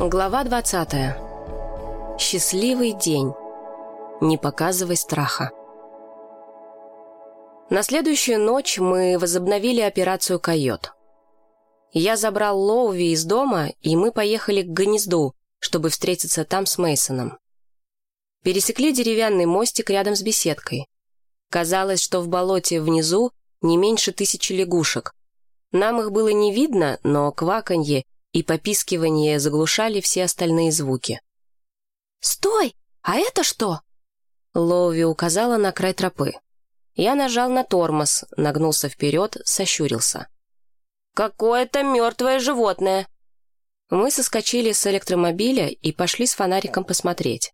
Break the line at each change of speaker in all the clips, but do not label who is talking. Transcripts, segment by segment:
Глава 20. Счастливый день. Не показывай страха. На следующую ночь мы возобновили операцию «Койот». Я забрал Лоуви из дома, и мы поехали к гнезду, чтобы встретиться там с Мейсоном. Пересекли деревянный мостик рядом с беседкой. Казалось, что в болоте внизу не меньше тысячи лягушек. Нам их было не видно, но кваканье и попискивание заглушали все остальные звуки.
«Стой! А это что?»
Лоуви указала на край тропы. Я нажал на тормоз, нагнулся вперед, сощурился. «Какое-то мертвое животное!» Мы соскочили с электромобиля и пошли с фонариком посмотреть.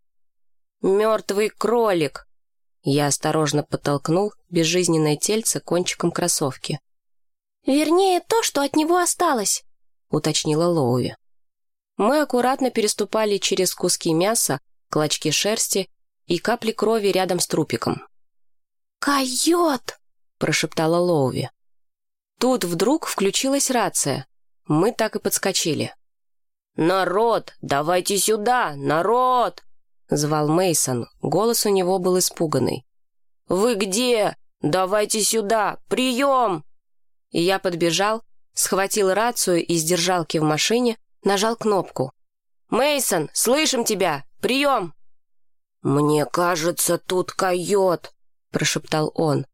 «Мертвый кролик!» Я осторожно подтолкнул безжизненное тельце кончиком кроссовки.
«Вернее, то, что от него осталось», — уточнила Лоуи.
Мы аккуратно переступали через куски мяса, клочки шерсти и капли крови рядом с трупиком.
«Койот!» — прошептала Лоуви.
Тут вдруг включилась рация. Мы так и подскочили. «Народ, давайте сюда, народ!» — звал Мейсон. Голос у него был испуганный. «Вы где? Давайте сюда! Прием!» И я подбежал, схватил рацию из держалки в машине, нажал кнопку. Мейсон, слышим тебя! Прием!» «Мне кажется, тут койот», — прошептал он.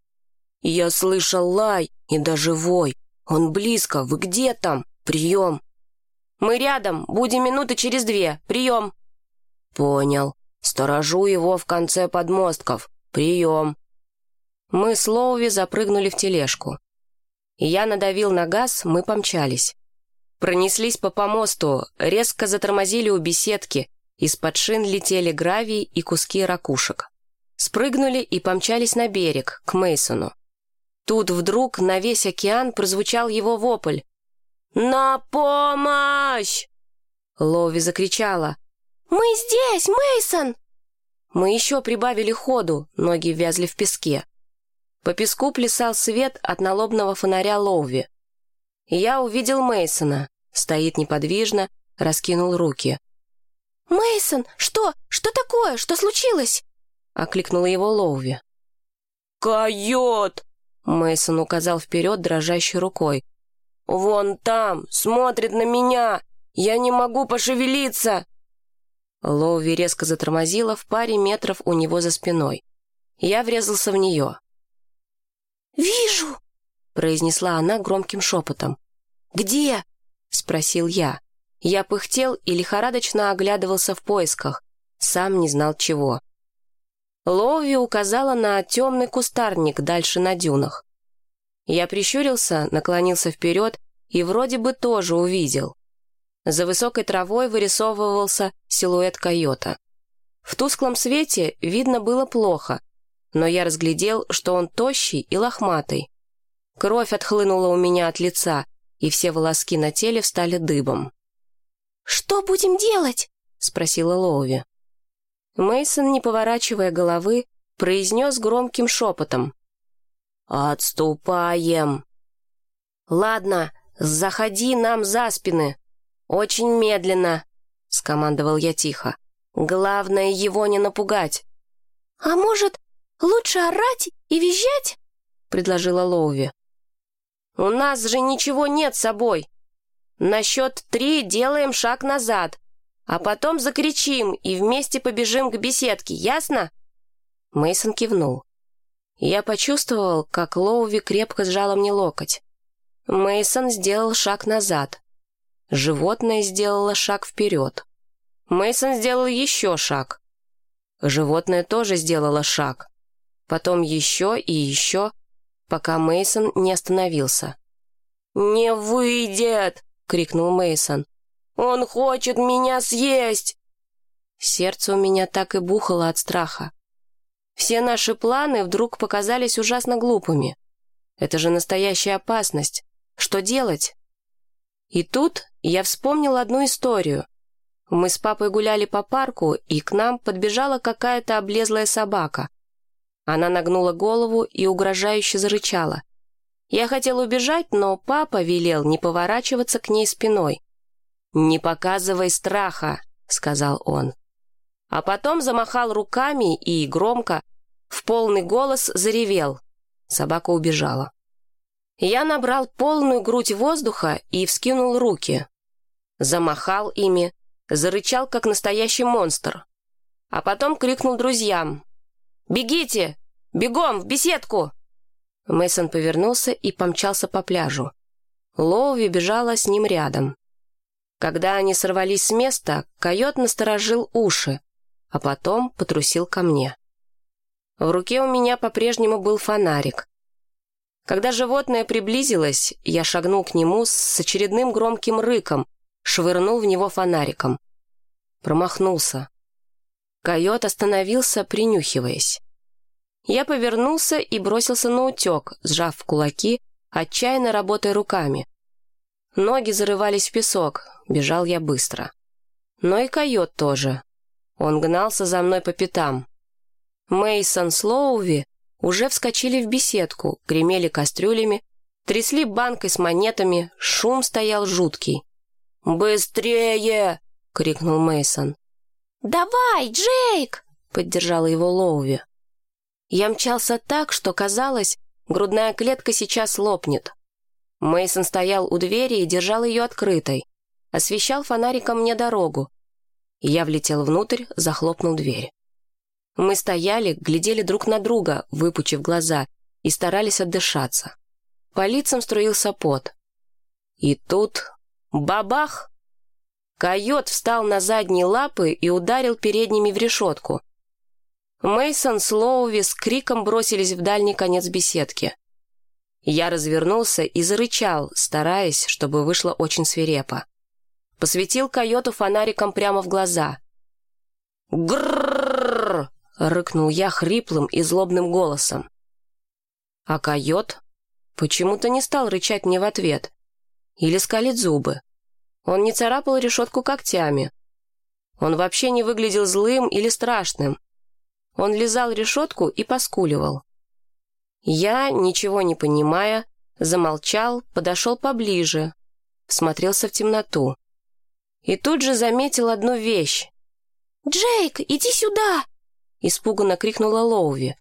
«Я слышал лай и даже вой. Он близко. Вы где там? Прием!» «Мы рядом. Будем минуты через две. Прием!» «Понял. Сторожу его в конце подмостков. Прием!» Мы с Лоуви запрыгнули в тележку. Я надавил на газ, мы помчались. Пронеслись по помосту, резко затормозили у беседки, из-под шин летели гравий и куски ракушек. Спрыгнули и помчались на берег, к Мейсону. Тут вдруг на весь океан прозвучал его вопль. «На помощь!» Лови закричала.
«Мы здесь, Мейсон!
Мы еще прибавили ходу, ноги вязли в песке. По песку плясал свет от налобного фонаря Лоуви. Я увидел Мейсона, стоит неподвижно, раскинул руки.
Мейсон, что? Что такое? Что случилось?
окликнула его Лоуви.
«Койот!»
Мейсон указал вперед дрожащей рукой.
«Вон там, смотрит на меня! Я не могу пошевелиться!»
Лоуви резко затормозила в паре метров у него за спиной. Я врезался в нее.
«Вижу!» — произнесла она громким шепотом.
«Где?» — спросил я. Я пыхтел и лихорадочно оглядывался в поисках. Сам не знал чего. Лови указала на темный кустарник дальше на дюнах. Я прищурился, наклонился вперед и вроде бы тоже увидел. За высокой травой вырисовывался силуэт койота. В тусклом свете видно было плохо, но я разглядел, что он тощий и лохматый. Кровь отхлынула у меня от лица, и все волоски на теле встали дыбом.
«Что будем делать?» — спросила Лоуви.
Мейсон, не поворачивая головы, произнес громким шепотом.
«Отступаем!»
«Ладно, заходи нам за спины. Очень медленно», — скомандовал я тихо. «Главное его не напугать».
«А может, «Лучше орать и визжать?» — предложила Лоуви.
«У нас же ничего нет с собой. На счет три делаем шаг назад, а потом закричим и вместе побежим к беседке, ясно?» Мейсон кивнул. Я почувствовал, как Лоуви крепко сжала мне локоть. Мейсон сделал шаг назад. Животное сделало шаг вперед. Мейсон сделал еще шаг. Животное тоже сделало шаг потом еще и еще, пока Мейсон не остановился.
«Не выйдет!» — крикнул Мейсон. «Он хочет меня съесть!»
Сердце у меня так и бухало от страха. Все наши планы вдруг показались ужасно глупыми. Это же настоящая опасность. Что делать? И тут я вспомнил одну историю. Мы с папой гуляли по парку, и к нам подбежала какая-то облезлая собака — она нагнула голову и угрожающе зарычала. Я хотел убежать, но папа велел не поворачиваться к ней спиной. «Не показывай страха», — сказал он. А потом замахал руками и громко, в полный голос заревел. Собака убежала. Я набрал полную грудь воздуха и вскинул руки. Замахал ими, зарычал, как настоящий монстр. А потом крикнул друзьям. «Бегите! Бегом, в беседку!» Мейсон повернулся и помчался по пляжу. Лоуви бежала с ним рядом. Когда они сорвались с места, койот насторожил уши, а потом потрусил ко мне. В руке у меня по-прежнему был фонарик. Когда животное приблизилось, я шагнул к нему с очередным громким рыком, швырнул в него фонариком. Промахнулся. Койот остановился, принюхиваясь. Я повернулся и бросился на утек, сжав кулаки, отчаянно работая руками. Ноги зарывались в песок, бежал я быстро. Но и койот тоже. Он гнался за мной по пятам. Мейсон Слоуви уже вскочили в беседку, гремели кастрюлями, трясли банкой с монетами, шум стоял жуткий. «Быстрее!» — крикнул Мейсон.
«Давай, Джейк!» — поддержала его Лоуви.
Я мчался так, что казалось, грудная клетка сейчас лопнет. Мейсон стоял у двери и держал ее открытой, освещал фонариком мне дорогу. Я влетел внутрь, захлопнул дверь. Мы стояли, глядели друг на друга, выпучив глаза, и старались отдышаться. По лицам струился пот. И тут... Бабах! Койот встал на задние лапы и ударил передними в решетку. Мейсон с Лоуви с криком бросились в дальний конец беседки. Я развернулся и зарычал, стараясь, чтобы вышло очень свирепо. Посветил койоту фонариком прямо в глаза. «Грррррр!» — рыкнул я хриплым и злобным голосом. А койот почему-то не стал рычать мне в ответ. Или скалить зубы. Он не царапал решетку когтями. Он вообще не выглядел злым или страшным. Он лизал решетку и поскуливал. Я, ничего не понимая, замолчал, подошел поближе, всмотрелся в темноту. И тут же заметил одну вещь.
«Джейк, иди сюда!»
Испуганно крикнула Лоуви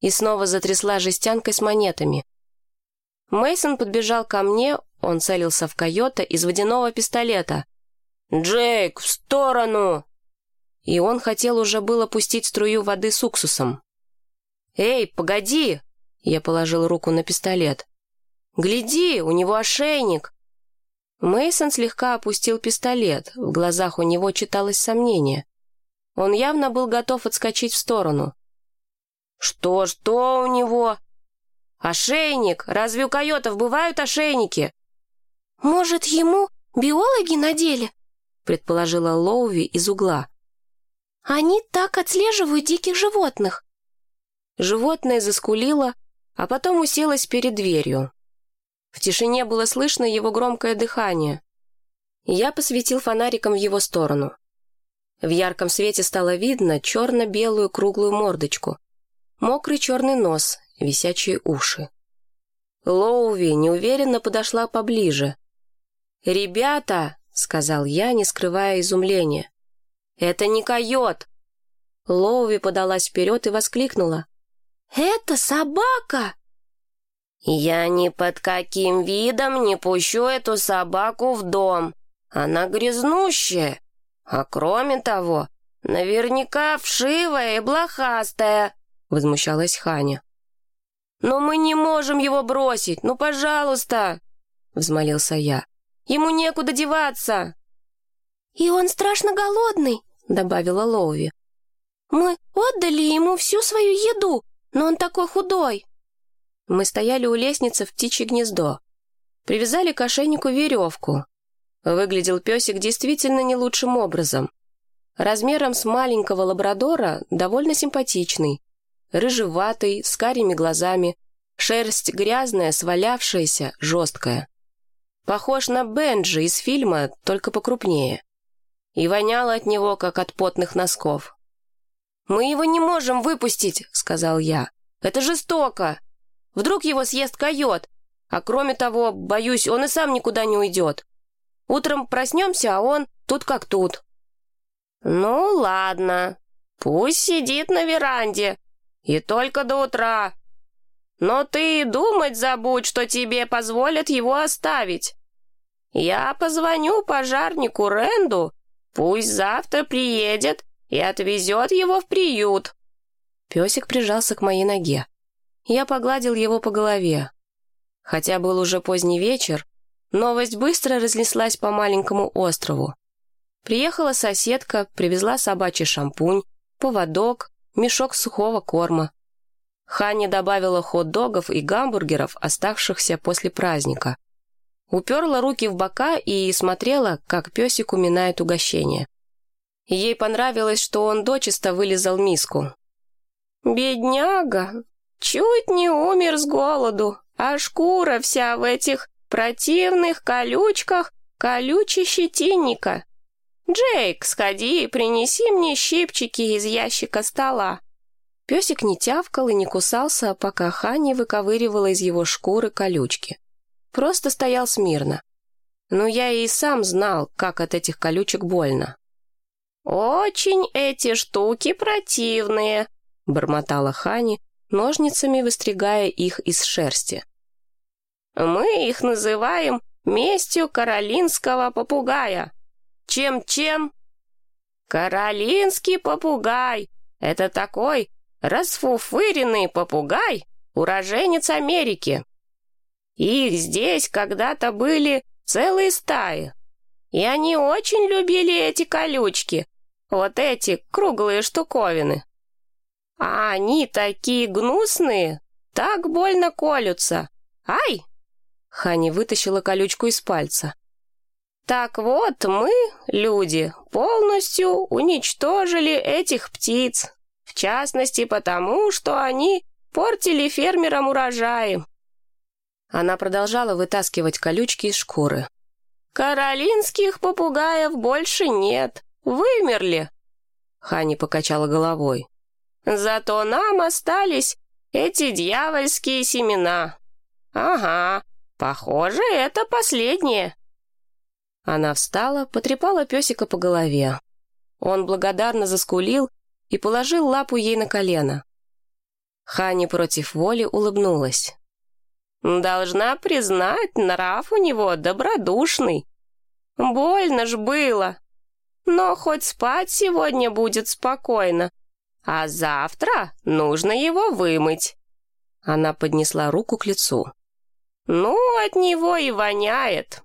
и снова затрясла жестянкой с монетами. Мейсон подбежал ко мне, он целился в койота из водяного пистолета. «Джейк, в сторону!» И он хотел уже было пустить струю воды с уксусом. «Эй, погоди!» Я положил руку на пистолет. «Гляди, у него ошейник!» Мейсон слегка опустил пистолет, в глазах у него читалось сомнение. Он явно был готов отскочить в сторону. «Что, что у него?» «Ошейник! Разве у койотов бывают ошейники?»
«Может, ему биологи надели?»
предположила Лоуви из угла.
Они так отслеживают диких животных.
Животное заскулило, а потом уселось перед дверью. В тишине было слышно его громкое дыхание. Я посветил фонариком в его сторону. В ярком свете стало видно черно-белую круглую мордочку, мокрый черный нос, висячие уши. Лоуви неуверенно подошла поближе. «Ребята!» — сказал я, не скрывая изумления. «Это не койот!» Лоуви подалась вперед и воскликнула.
«Это собака!»
«Я ни под каким видом не пущу эту собаку в дом. Она грязнущая. А кроме того, наверняка вшивая и блохастая», — возмущалась Ханя. «Но мы не можем его бросить, ну, пожалуйста!» — взмолился я. «Ему некуда деваться!»
«И он страшно голодный», — добавила Лоуви. «Мы отдали ему всю свою еду, но он такой худой».
Мы стояли у лестницы в птичье гнездо. Привязали к ошейнику веревку. Выглядел песик действительно не лучшим образом. Размером с маленького лабрадора довольно симпатичный. Рыжеватый, с карими глазами, шерсть грязная, свалявшаяся, жесткая. Похож на Бенджи из фильма, только покрупнее и воняло от него, как от потных носков. «Мы его не можем выпустить», — сказал я. «Это жестоко. Вдруг его съест койот, а кроме того, боюсь, он и сам никуда не уйдет». Утром проснемся, а он тут как тут».
«Ну, ладно. Пусть сидит на веранде. И только до утра. Но ты думать забудь, что тебе позволят его оставить. Я позвоню пожарнику Ренду, пусть завтра приедет и отвезет его в приют».
Песик прижался к моей ноге. Я погладил его по голове. Хотя был уже поздний вечер, новость быстро разнеслась по маленькому острову. Приехала соседка, привезла собачий шампунь, поводок, мешок сухого корма. Ханни добавила хот-догов и гамбургеров, оставшихся после праздника. Уперла руки в бока и смотрела, как песик уминает угощение. Ей понравилось, что он дочисто вылезал миску.
«Бедняга! Чуть не умер с голоду, а шкура вся в этих противных колючках колюче щетинника. Джейк, сходи и принеси мне щипчики из ящика стола».
Песик не тявкал и не кусался, пока Хани выковыривала из его шкуры колючки. Просто стоял смирно. Но я и сам знал, как от этих колючек больно.
«Очень эти штуки противные», — бормотала Хани, ножницами выстригая их из шерсти. «Мы их называем местью каролинского попугая. Чем-чем?» «Каролинский попугай — это такой расфуфыренный попугай, уроженец Америки. Их здесь когда-то были целые стаи, и они очень любили эти колючки, вот эти круглые штуковины. А они такие гнусные, так больно колются. Ай!»
Хани вытащила колючку из пальца.
«Так вот, мы, люди, полностью уничтожили этих птиц. В частности, потому, что они портили фермерам урожаи».
Она продолжала вытаскивать колючки из шкуры.
«Каролинских попугаев больше нет. Вымерли!» Хани покачала головой. «Зато нам остались эти дьявольские семена. Ага, похоже, это последнее».
Она встала, потрепала песика по голове. Он благодарно заскулил и положил лапу ей на колено. Хани против воли улыбнулась.
«Должна признать, нрав у него добродушный. Больно ж было. Но хоть спать сегодня будет спокойно, а завтра нужно его вымыть».
Она поднесла руку к лицу.
«Ну, от него и воняет.